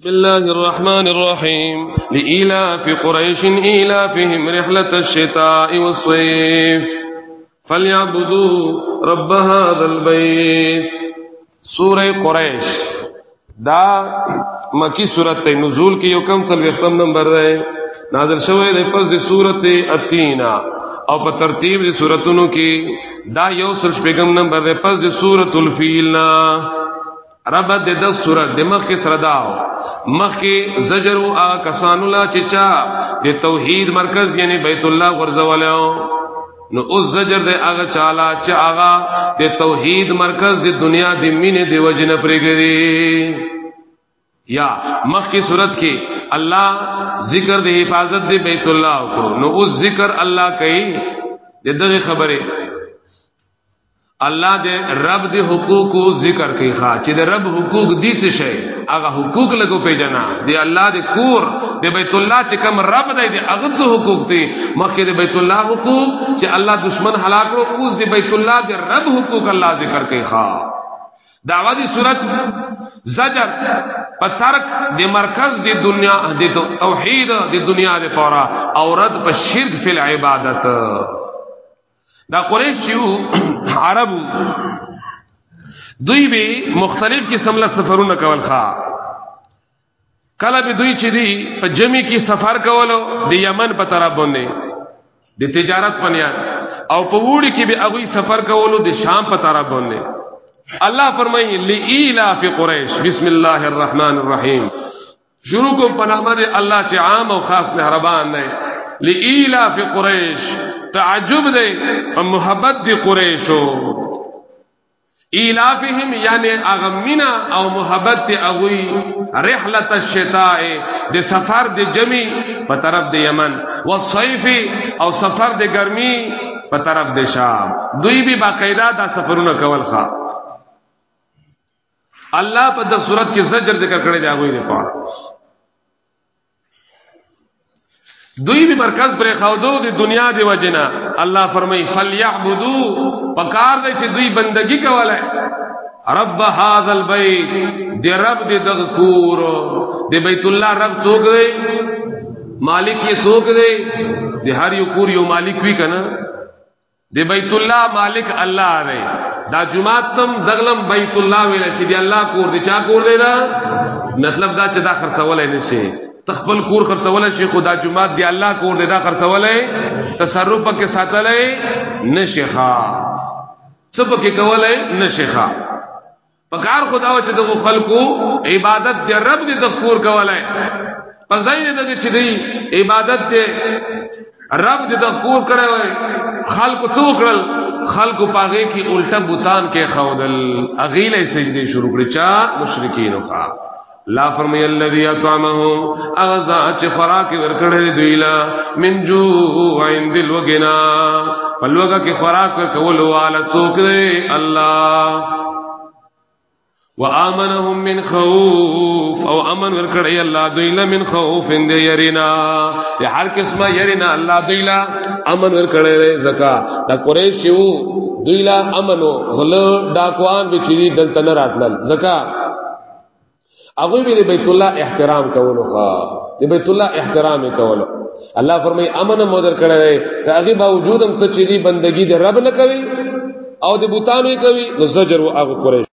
بسم الله الرحمن الرحيم. لإيلاف قريش، إيلافهم رحلة الشتاء والصيف. فليعبدوا رب هذا البيت. سورة قريش. دا مکی صورت تے نزول کی یو کم سل وختم نمبر رہے نازل شوئے دے پس دی صورت اتینا. او په ترتیب دی صورتونو کی دا یو سل شپگم نمبر دے پس دی صورت الفیلنا. رب د د صورت د مخ کې سره داو مخ کې زجر او کسان الله چې چا د توحید مرکز یعنی بیت الله ورزولو نو اوس زجر د هغه چالا چې هغه د توحید مرکز د دنیا د مینې د وجنه پرېګري یا مخ کی صورت کې الله ذکر د حفاظت د بیت الله کو۔ نو اوس ذکر الله کوي د دغه خبره الله دې رب دې حقوق ذکر کوي ښا چې دې رب حقوق دي څه شي هغه حقوق لګو پیژنا دې الله دې کور دې بیت الله چې کوم رب دې دې هغه څه حقوق دي مخکې دې بیت الله حقوق چې الله دشمن هلاک کړو اوس دې بیت الله دې رب حقوق الله ذکر کوي ښا دعوا دی صورت زجر، پترک دی مرکز دی دنیا دی توحید دی دنیا دی پورا اورد په شرک فی العبادت۔ دا قریش یو عربو دوی به مختلف قسم له سفرونه کول ښا. کله به دوی چې دی په جمی کې سفر کولو، د یمن په طرف باندې. د تجارت پنیا او په وړي کې به هغه سفر کولو د شام په طرف باندې. الله فرمایي لئیلا فی قریش. بسم الله الرحمن الرحیم شروع کو پنامه الله چې عام او خاص مهربان دی. لئیلا فی قریش تعجب دے محبت دی قریشو ایلافهم یعنی اغمینا او محبت دی اغوی، رحلت الشتاء دی سفر دی جمی په طرف دی یمن، والصیف او سفر دی گرمی په طرف دی شام. دوی بھی باقاعدہ دا سفرونه کول ښا. الله په د صورت کې زجر ذکر کړی دی اغوی لپاره دوی بھی مرکز پر خودو دی دنیا دی وجنا. اللہ فرمائی فلیعبدو پکار دے چې دوی بندگی کولای رب هذا البيت. دی رب دی دغ کور. دی بیت الله رب څوک دی، مالک یې څوک دی. دی هر یو کور یو مالک وی کنه دی بیت الله مالک الله دی. دا جمعات تم دغلم بیت الله ویل شي دی الله کور دی چا کور دی دا؟ مطلب دا چې دا خرڅولای نشي تخپل کور خرڅول شي خدا جمعات دی، الله کور دی، دا خرڅولای تصرف پکې ساتلای نشيخا څه پکې کولای نشيخا پکار خدا و چې د خلکو عبادت دی، رب دی د کور کولای. پزاین دغه چې دی، عبادت دی، رب دی د کور کړه وای. خلکو څو کړل خلکو پاغه کې الټا بوتان کې خودل اغیله سجدي شروع کړی چا؟ مشرکین خو لا فرمی الذي اطعمهم اغزا چې خوراک ورکړې دویلا من جو عند الوغنا پلوګه کې خوراک ورکول والا څوک دی؟ الله وامنهم من خوف، او امن ورکړې الله دویلا من خوف اند يرینا یا هر قسمه يرینا الله دویلا امن ورکړې زکا دا قریش یو دویلا امنو غلو ډاکوان به چې دلته نه راتلل زکا هغه به بیت الله احترام کولو ښا د بیت الله احترام کولو. الله فرمای امن مودر کړه ته هغه باوجود هم ته چې دی بندگی د رب نه کوي او د بوتانو کوي نو زجر او هغه قریش